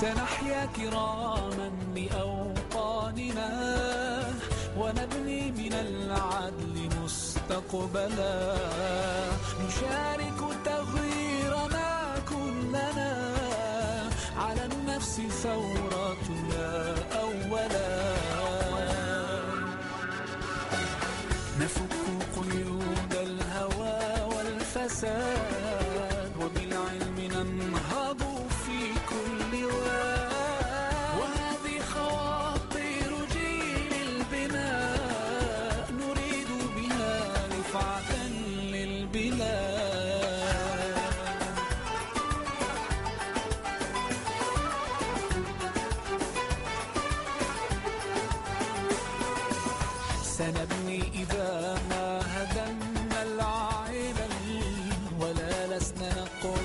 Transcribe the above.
سنحيا كراما لأوطاننا ونبني من العدل مستقبلا. نشارك تغييرنا كلنا على النفس ثورتنا أولا. نفك منفعة للبلاد. سنبني إذا ما هدمنا العالم ولا لسنا نقول